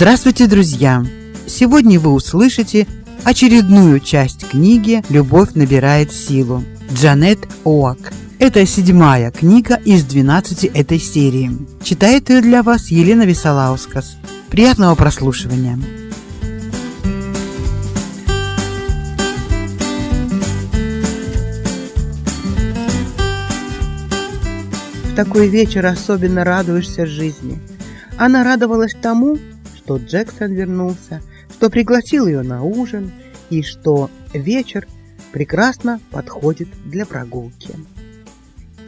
Здравствуйте, друзья! Сегодня вы услышите очередную часть книги «Любовь набирает силу» Джанет Оак. Это седьмая книга из 12 этой серии. Читает ее для вас Елена Висолаускас. Приятного прослушивания! В такой вечер особенно радуешься жизни. Она радовалась тому, что Джексон вернулся, что пригласил ее на ужин и что вечер прекрасно подходит для прогулки.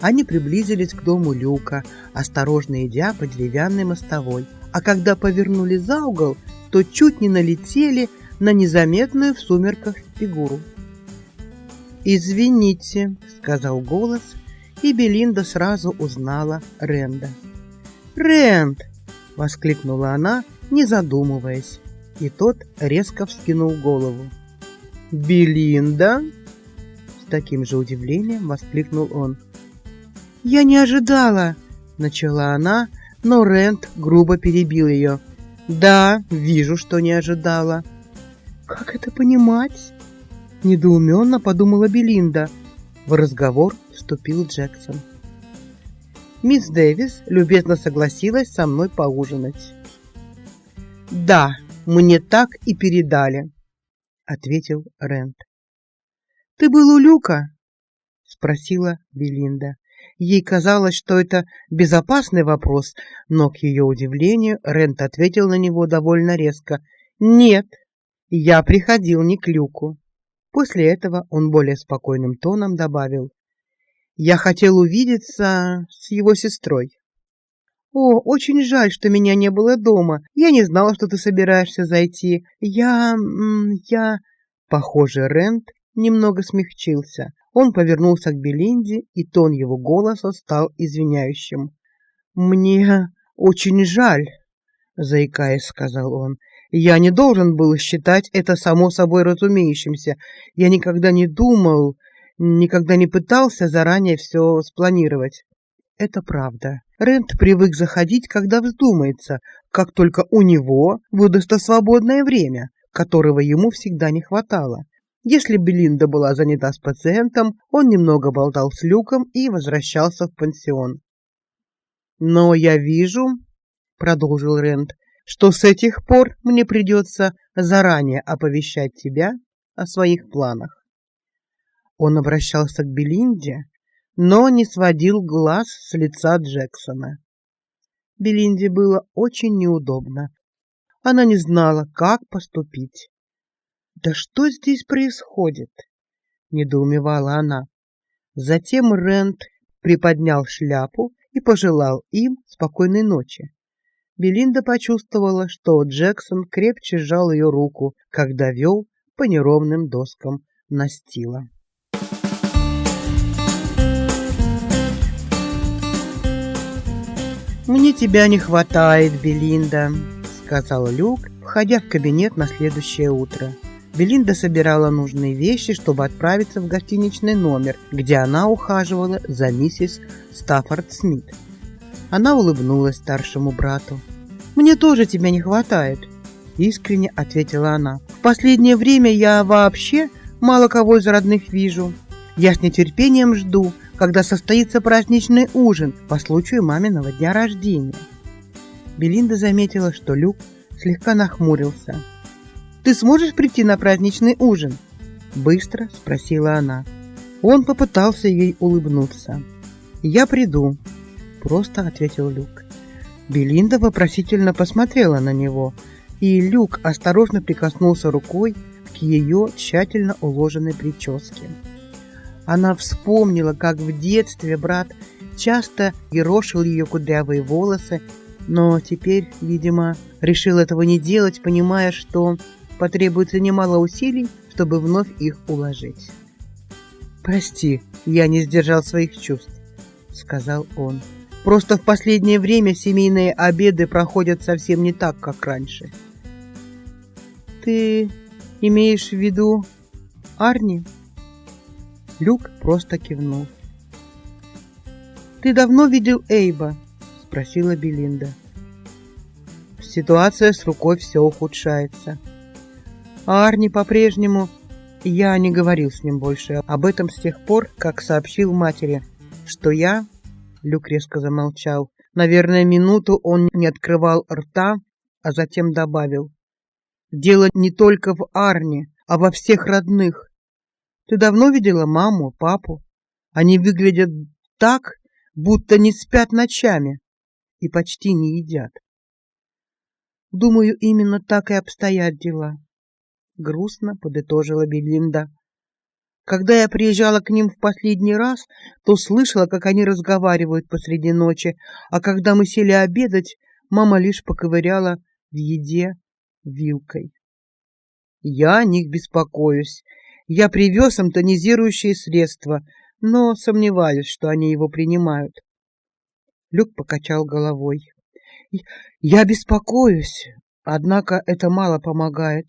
Они приблизились к дому Люка, осторожно идя по деревянной мостовой, а когда повернули за угол, то чуть не налетели на незаметную в сумерках фигуру. «Извините», — сказал голос, и Белинда сразу узнала Ренда. «Рэнд!» — воскликнула она, не задумываясь, и тот резко вскинул голову. «Белинда?» С таким же удивлением воскликнул он. «Я не ожидала!» — начала она, но Рент грубо перебил ее. «Да, вижу, что не ожидала». «Как это понимать?» — недоуменно подумала Белинда. В разговор вступил Джексон. Мисс Дэвис любезно согласилась со мной поужинать. «Да, мне так и передали», — ответил Рент. «Ты был у Люка?» — спросила Белинда. Ей казалось, что это безопасный вопрос, но, к ее удивлению, Рент ответил на него довольно резко. «Нет, я приходил не к Люку». После этого он более спокойным тоном добавил. «Я хотел увидеться с его сестрой». «О, очень жаль, что меня не было дома. Я не знала, что ты собираешься зайти. Я... я...» Похоже, Рент немного смягчился. Он повернулся к Белинде, и тон его голоса стал извиняющим. «Мне очень жаль», — заикаясь, сказал он. «Я не должен был считать это само собой разумеющимся. Я никогда не думал, никогда не пытался заранее все спланировать». «Это правда», Рент привык заходить, когда вздумается, как только у него выдастся свободное время, которого ему всегда не хватало. Если Белинда была занята с пациентом, он немного болтал с Люком и возвращался в пансион. «Но я вижу», — продолжил Рент, — «что с этих пор мне придется заранее оповещать тебя о своих планах». Он обращался к Белинде, но не сводил глаз с лица Джексона. Белинде было очень неудобно. Она не знала, как поступить. «Да что здесь происходит?» — недоумевала она. Затем Рент приподнял шляпу и пожелал им спокойной ночи. Белинда почувствовала, что Джексон крепче сжал ее руку, когда вел по неровным доскам настила. «Мне тебя не хватает, Белинда», — сказал Люк, входя в кабинет на следующее утро. Белинда собирала нужные вещи, чтобы отправиться в гостиничный номер, где она ухаживала за миссис Стаффорд Смит. Она улыбнулась старшему брату. «Мне тоже тебя не хватает», — искренне ответила она. «В последнее время я вообще мало кого из родных вижу. Я с нетерпением жду, когда состоится праздничный ужин по случаю маминого дня рождения. Белинда заметила, что Люк слегка нахмурился. «Ты сможешь прийти на праздничный ужин?» Быстро спросила она. Он попытался ей улыбнуться. «Я приду», — просто ответил Люк. Белинда вопросительно посмотрела на него, и Люк осторожно прикоснулся рукой к ее тщательно уложенной прическе. Она вспомнила, как в детстве брат часто ерошил ее кудрявые волосы, но теперь, видимо, решил этого не делать, понимая, что потребуется немало усилий, чтобы вновь их уложить. «Прости, я не сдержал своих чувств», — сказал он. «Просто в последнее время семейные обеды проходят совсем не так, как раньше». «Ты имеешь в виду Арни?» Люк просто кивнул. «Ты давно видел Эйба?» — спросила Белинда. Ситуация с рукой все ухудшается. А Арни по-прежнему... Я не говорил с ним больше об этом с тех пор, как сообщил матери, что я... Люк резко замолчал. Наверное, минуту он не открывал рта, а затем добавил. Дело не только в Арне, а во всех родных. Ты давно видела маму, папу? Они выглядят так, будто не спят ночами и почти не едят. Думаю, именно так и обстоят дела грустно подытожила Белинда. Когда я приезжала к ним в последний раз, то слышала, как они разговаривают посреди ночи, а когда мы сели обедать, мама лишь поковыряла в еде вилкой. Я о них беспокоюсь. Я привез им тонизирующие средства, но сомневаюсь, что они его принимают. Люк покачал головой. Я беспокоюсь, однако это мало помогает.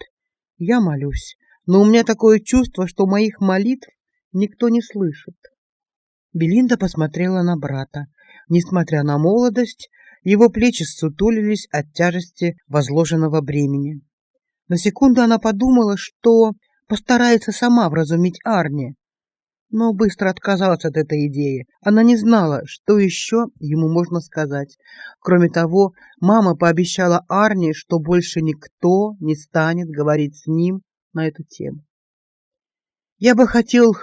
Я молюсь, но у меня такое чувство, что моих молитв никто не слышит. Белинда посмотрела на брата. Несмотря на молодость, его плечи сутулились от тяжести возложенного бремени. На секунду она подумала, что постарается сама вразумить Арни, но быстро отказалась от этой идеи. Она не знала, что еще ему можно сказать. Кроме того, мама пообещала Арни, что больше никто не станет говорить с ним на эту тему. Я бы хотел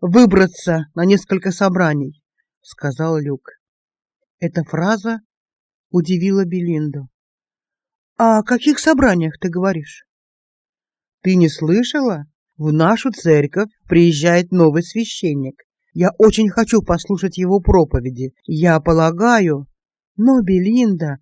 выбраться на несколько собраний, сказал Люк. Эта фраза удивила Белинду. О каких собраниях ты говоришь? Ты не слышала? В нашу церковь приезжает новый священник. Я очень хочу послушать его проповеди. Я полагаю, но Белинда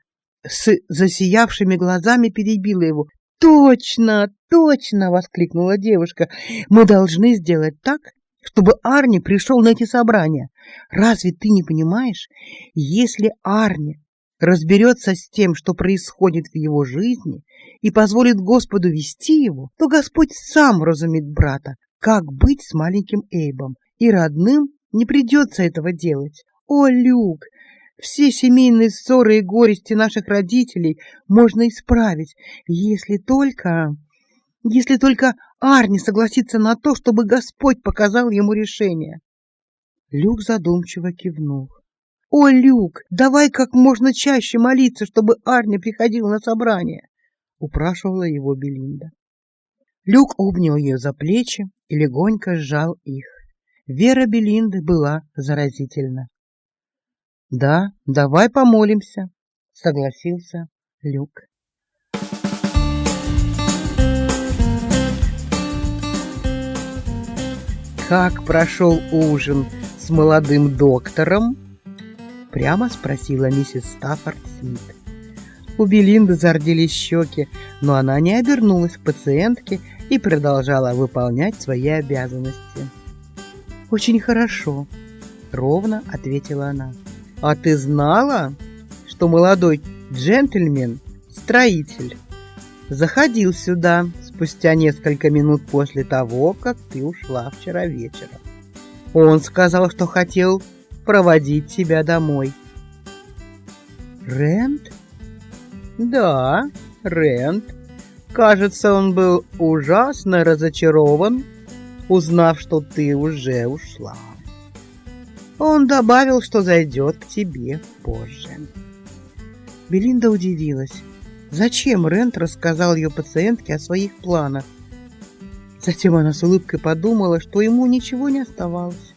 с засиявшими глазами перебила его. Точно, точно, воскликнула девушка. Мы должны сделать так, чтобы Арни пришел на эти собрания. Разве ты не понимаешь, если Арни разберется с тем, что происходит в его жизни, и позволит Господу вести его, то Господь сам разумеет брата, как быть с маленьким Эйбом, и родным не придется этого делать. О, Люк, все семейные ссоры и горести наших родителей можно исправить, если только... Если только Арни согласится на то, чтобы Господь показал ему решение. Люк задумчиво кивнул. О, Люк, давай как можно чаще молиться, чтобы Арни приходил на собрание, упрашивала его Белинда. Люк обнял ее за плечи и легонько сжал их. Вера Белинды была заразительна. Да, давай помолимся, согласился Люк. Как прошел ужин с молодым доктором? Прямо спросила миссис Стаффорд Смит. У Белинды зарделись щеки, но она не обернулась к пациентке и продолжала выполнять свои обязанности. Очень хорошо, ровно ответила она. А ты знала, что молодой джентльмен строитель заходил сюда спустя несколько минут после того, как ты ушла вчера вечером? Он сказал, что хотел проводить тебя домой. Рент? Да, Рент. Кажется, он был ужасно разочарован, узнав, что ты уже ушла. Он добавил, что зайдет к тебе позже. Белинда удивилась. Зачем Рент рассказал ее пациентке о своих планах? Затем она с улыбкой подумала, что ему ничего не оставалось.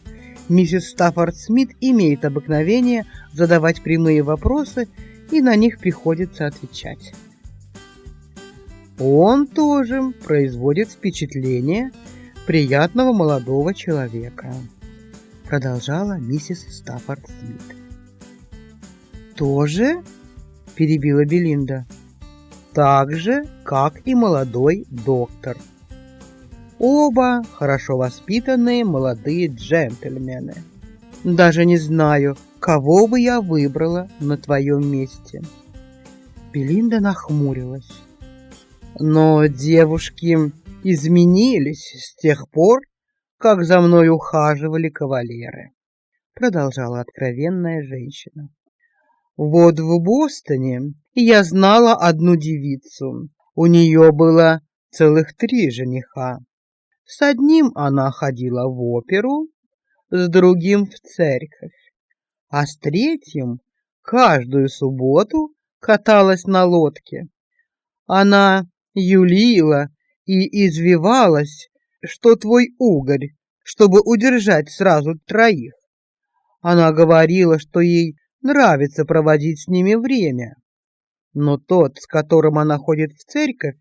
Миссис Стаффорд Смит имеет обыкновение задавать прямые вопросы, и на них приходится отвечать. Он тоже производит впечатление приятного молодого человека, продолжала миссис Стаффорд Смит. Тоже? перебила Белинда. Так же, как и молодой доктор. Оба хорошо воспитанные молодые джентльмены. Даже не знаю, кого бы я выбрала на твоем месте. Белинда нахмурилась. Но девушки изменились с тех пор, как за мной ухаживали кавалеры, продолжала откровенная женщина. Вот в Бостоне я знала одну девицу. У нее было целых три жениха. С одним она ходила в оперу, с другим в церковь, а с третьим каждую субботу каталась на лодке. Она юлила и извивалась, что твой угорь, чтобы удержать сразу троих. Она говорила, что ей нравится проводить с ними время. Но тот, с которым она ходит в церковь,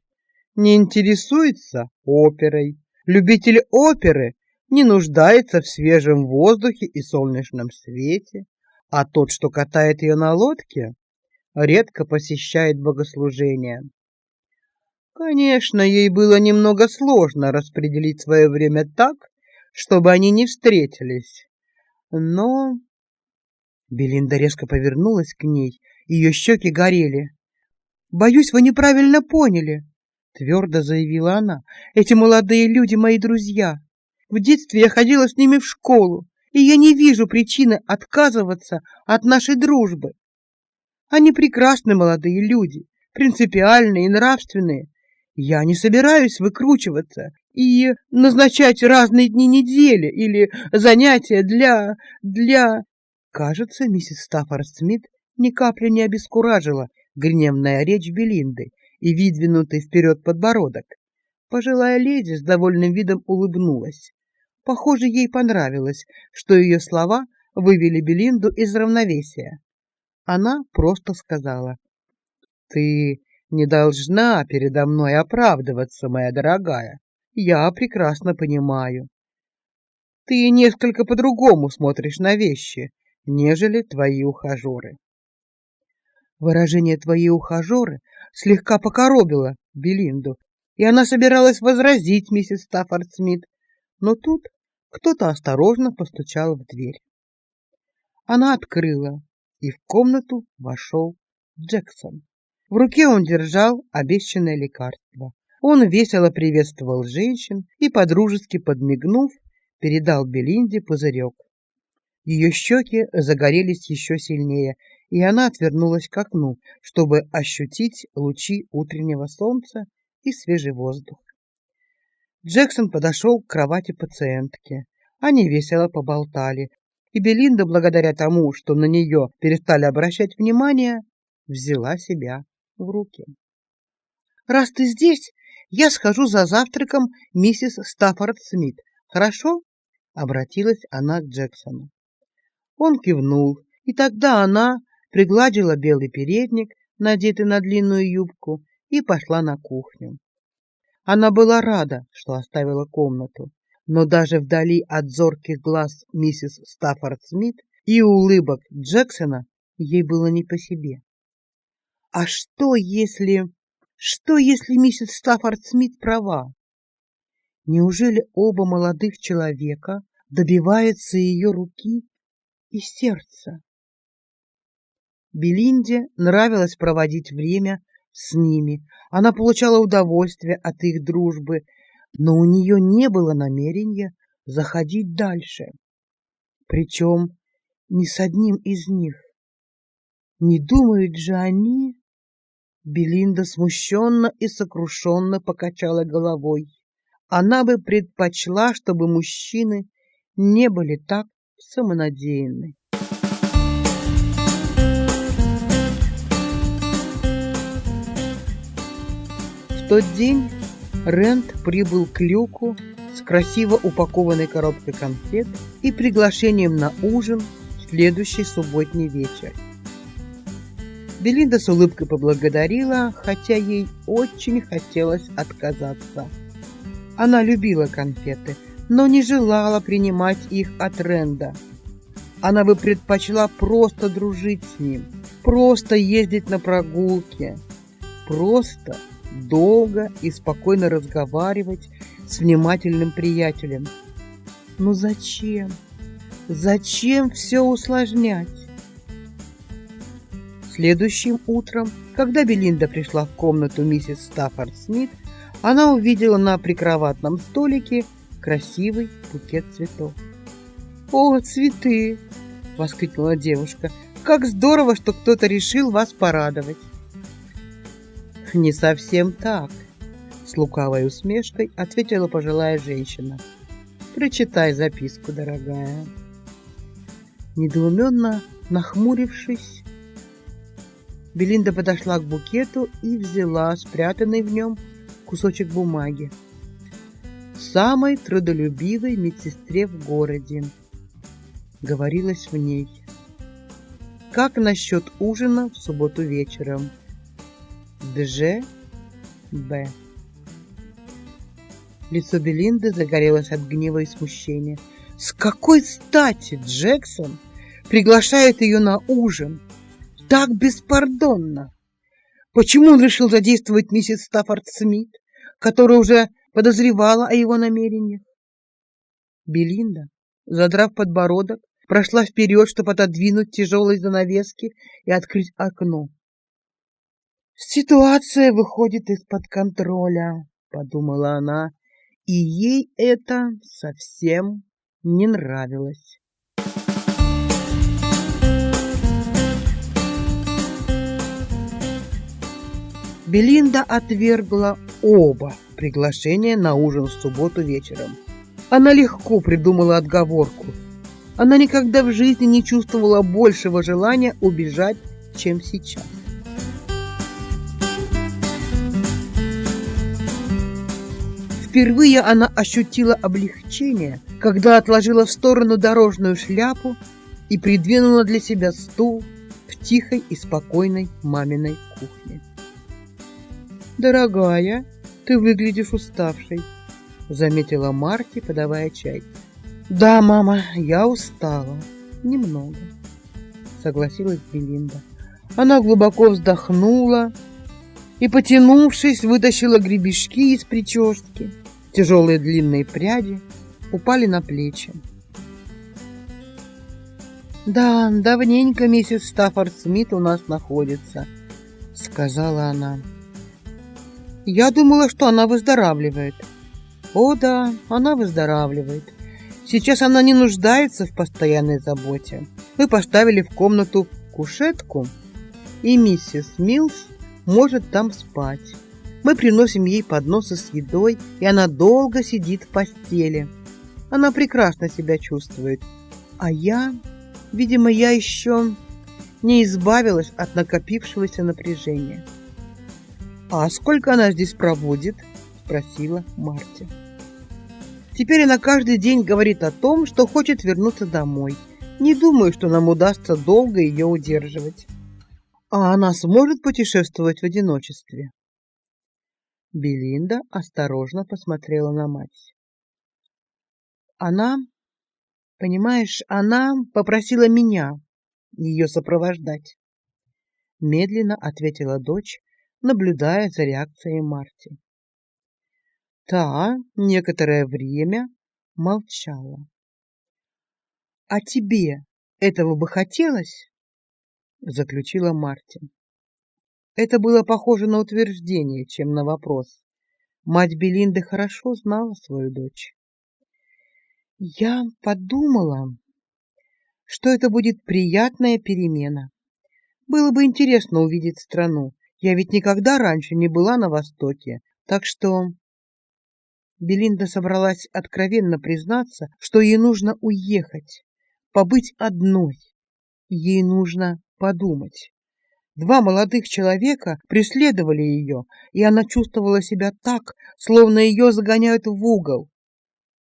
не интересуется оперой. Любитель оперы не нуждается в свежем воздухе и солнечном свете, а тот, что катает ее на лодке, редко посещает богослужения. Конечно, ей было немного сложно распределить свое время так, чтобы они не встретились. Но Белинда резко повернулась к ней, ее щеки горели. Боюсь, вы неправильно поняли, твердо заявила она. Эти молодые люди мои друзья. В детстве я ходила с ними в школу, и я не вижу причины отказываться от нашей дружбы. Они прекрасные молодые люди, принципиальные и нравственные. Я не собираюсь выкручиваться и назначать разные дни недели или занятия для... для... Кажется, миссис Стаффорд Смит ни капли не обескуражила гневная речь Белинды и выдвинутый вперед подбородок. Пожилая леди с довольным видом улыбнулась. Похоже, ей понравилось, что ее слова вывели Белинду из равновесия. Она просто сказала: "Ты не должна передо мной оправдываться, моя дорогая. Я прекрасно понимаю. Ты несколько по-другому смотришь на вещи, нежели твои ухажеры. Выражение твои ухажеры слегка покоробило Белинду, и она собиралась возразить миссис Стаффорд Смит, но тут кто-то осторожно постучал в дверь. Она открыла, и в комнату вошел Джексон. В руке он держал обещанное лекарство. Он весело приветствовал женщин и, подружески подмигнув, передал Белинде пузырек. Ее щеки загорелись еще сильнее, и она отвернулась к окну, чтобы ощутить лучи утреннего солнца и свежий воздух. Джексон подошел к кровати пациентки. Они весело поболтали, и Белинда, благодаря тому, что на нее перестали обращать внимание, взяла себя в руки. Раз ты здесь, я схожу за завтраком миссис Стаффорд Смит. Хорошо? обратилась она к Джексону. Он кивнул, и тогда она пригладила белый передник, надетый на длинную юбку, и пошла на кухню. Она была рада, что оставила комнату, но даже вдали от зорких глаз миссис Стаффорд Смит и улыбок Джексона ей было не по себе. А что если... Что если миссис Стаффорд Смит права? Неужели оба молодых человека добиваются ее руки и сердца? Белинде нравилось проводить время с ними. Она получала удовольствие от их дружбы, но у нее не было намерения заходить дальше. Причем ни с одним из них. Не думают же они... Белинда смущенно и сокрушенно покачала головой. Она бы предпочла, чтобы мужчины не были так самонадеянны. В тот день Рент прибыл к Люку с красиво упакованной коробкой конфет и приглашением на ужин в следующий субботний вечер. Белинда с улыбкой поблагодарила, хотя ей очень хотелось отказаться. Она любила конфеты, но не желала принимать их от Ренда. Она бы предпочла просто дружить с ним, просто ездить на прогулки, просто долго и спокойно разговаривать с внимательным приятелем. Но зачем? Зачем все усложнять? Следующим утром, когда Белинда пришла в комнату миссис Стаффорд Смит, она увидела на прикроватном столике красивый букет цветов. "О, цветы!" воскликнула девушка. Как здорово, что кто-то решил вас порадовать. Не совсем так, с лукавой усмешкой ответила пожилая женщина. Прочитай записку, дорогая. Недоуменно нахмурившись, Белинда подошла к букету и взяла спрятанный в нем кусочек бумаги. Самой трудолюбивой медсестре в городе. Говорилось в ней. Как насчет ужина в субботу вечером? Дж. Б. Лицо Белинды загорелось от гнева и смущения. С какой стати Джексон приглашает ее на ужин так беспардонно? Почему он решил задействовать миссис Стаффорд Смит, которая уже подозревала о его намерениях? Белинда, задрав подбородок, прошла вперед, чтобы отодвинуть тяжелые занавески и открыть окно. Ситуация выходит из-под контроля, подумала она, и ей это совсем не нравилось. Белинда отвергла оба приглашения на ужин в субботу вечером. Она легко придумала отговорку. Она никогда в жизни не чувствовала большего желания убежать, чем сейчас. Впервые она ощутила облегчение, когда отложила в сторону дорожную шляпу и придвинула для себя стул в тихой и спокойной маминой кухне. «Дорогая, ты выглядишь уставшей», — заметила Марти, подавая чай. «Да, мама, я устала. Немного», — согласилась Белинда. Она глубоко вздохнула и, потянувшись, вытащила гребешки из прически. Тяжелые длинные пряди упали на плечи. «Да, давненько миссис Стаффорд Смит у нас находится», — сказала она. «Я думала, что она выздоравливает». «О да, она выздоравливает. Сейчас она не нуждается в постоянной заботе. Мы поставили в комнату кушетку, и миссис Милс может там спать. Мы приносим ей подносы с едой, и она долго сидит в постели. Она прекрасно себя чувствует. А я, видимо, я еще не избавилась от накопившегося напряжения. «А сколько она здесь проводит?» – спросила Марти. Теперь она каждый день говорит о том, что хочет вернуться домой. Не думаю, что нам удастся долго ее удерживать. А она сможет путешествовать в одиночестве? Белинда осторожно посмотрела на мать. Она, понимаешь, она попросила меня ее сопровождать. Медленно ответила дочь, наблюдая за реакцией Марти. Та некоторое время молчала. А тебе этого бы хотелось? заключила Марти. Это было похоже на утверждение, чем на вопрос. Мать Белинды хорошо знала свою дочь. Я подумала, что это будет приятная перемена. Было бы интересно увидеть страну. Я ведь никогда раньше не была на Востоке, так что Белинда собралась откровенно признаться, что ей нужно уехать, побыть одной. Ей нужно подумать. Два молодых человека преследовали ее, и она чувствовала себя так, словно ее загоняют в угол.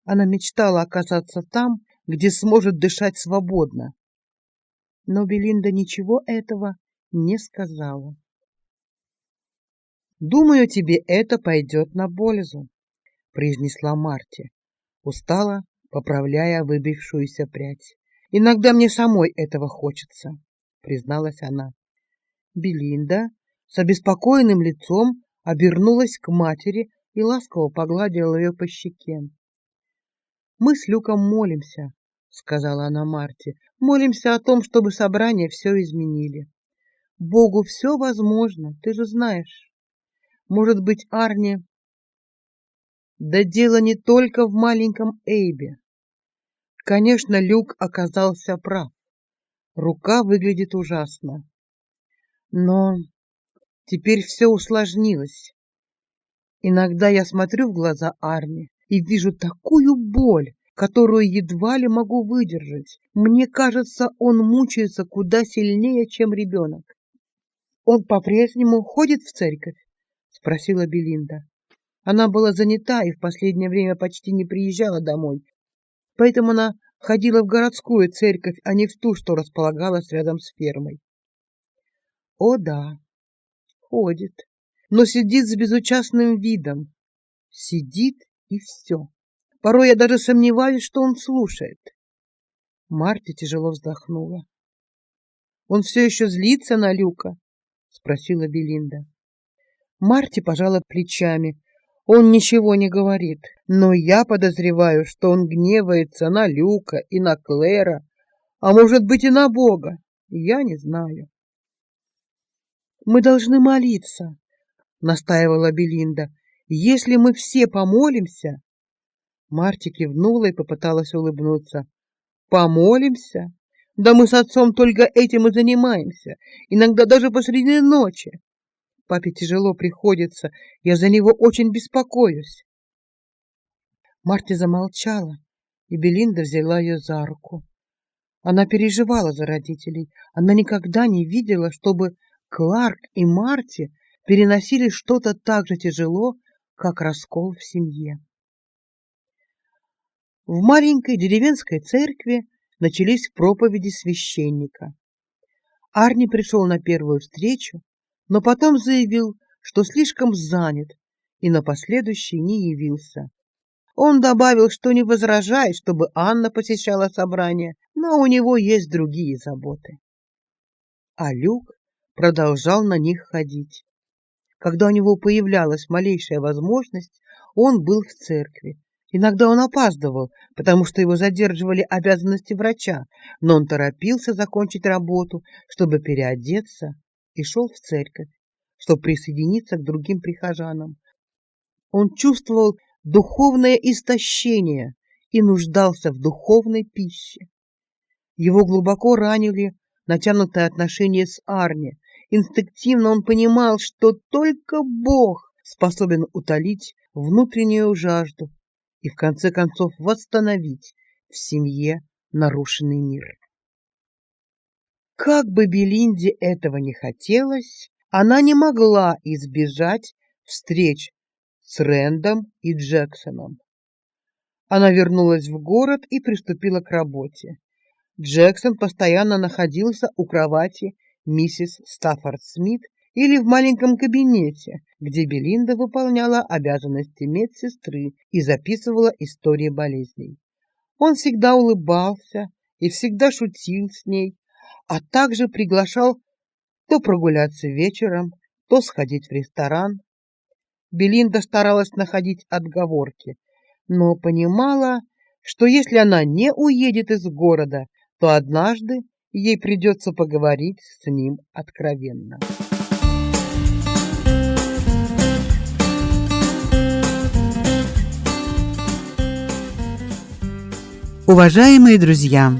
Она мечтала оказаться там, где сможет дышать свободно. Но Белинда ничего этого не сказала. «Думаю, тебе это пойдет на пользу», — произнесла Марти, устала, поправляя выбившуюся прядь. «Иногда мне самой этого хочется», — призналась она. Белинда с обеспокоенным лицом обернулась к матери и ласково погладила ее по щеке. Мы с Люком молимся, сказала она Марте. Молимся о том, чтобы собрание все изменили. Богу все возможно, ты же знаешь. Может быть, Арни Да дело не только в маленьком Эйбе. Конечно, Люк оказался прав. Рука выглядит ужасно. Но теперь все усложнилось. Иногда я смотрю в глаза Арни и вижу такую боль, которую едва ли могу выдержать. Мне кажется, он мучается куда сильнее, чем ребенок. Он по-прежнему ходит в церковь? Спросила Белинда. Она была занята и в последнее время почти не приезжала домой. Поэтому она ходила в городскую церковь, а не в ту, что располагалась рядом с фермой. О да, ходит, но сидит с безучастным видом. Сидит и все. Порой я даже сомневаюсь, что он слушает. Марти тяжело вздохнула. Он все еще злится на Люка, спросила Белинда. Марти пожала плечами. Он ничего не говорит, но я подозреваю, что он гневается на Люка и на Клэра, а может быть и на Бога. Я не знаю. Мы должны молиться, настаивала Белинда. Если мы все помолимся, Марти кивнула и попыталась улыбнуться. Помолимся? Да мы с отцом только этим и занимаемся, иногда даже посреди ночи. Папе тяжело приходится, я за него очень беспокоюсь. Марти замолчала, и Белинда взяла ее за руку. Она переживала за родителей. Она никогда не видела, чтобы Кларк и Марти переносили что-то так же тяжело, как раскол в семье. В маленькой деревенской церкви начались проповеди священника. Арни пришел на первую встречу, но потом заявил, что слишком занят и на последующий не явился. Он добавил, что не возражает, чтобы Анна посещала собрание, но у него есть другие заботы. А Люк продолжал на них ходить. Когда у него появлялась малейшая возможность, он был в церкви. Иногда он опаздывал, потому что его задерживали обязанности врача, но он торопился закончить работу, чтобы переодеться и шел в церковь, чтобы присоединиться к другим прихожанам. Он чувствовал духовное истощение и нуждался в духовной пище. Его глубоко ранили натянутые отношения с Арни. Инстинктивно он понимал, что только Бог способен утолить внутреннюю жажду и в конце концов восстановить в семье нарушенный мир. Как бы Белинде этого не хотелось, она не могла избежать встреч с Рэндом и Джексоном. Она вернулась в город и приступила к работе. Джексон постоянно находился у кровати миссис Стаффорд Смит или в маленьком кабинете, где Белинда выполняла обязанности медсестры и записывала истории болезней. Он всегда улыбался и всегда шутил с ней, а также приглашал то прогуляться вечером, то сходить в ресторан. Белинда старалась находить отговорки, но понимала, что если она не уедет из города, то однажды ей придется поговорить с ним откровенно. Уважаемые друзья,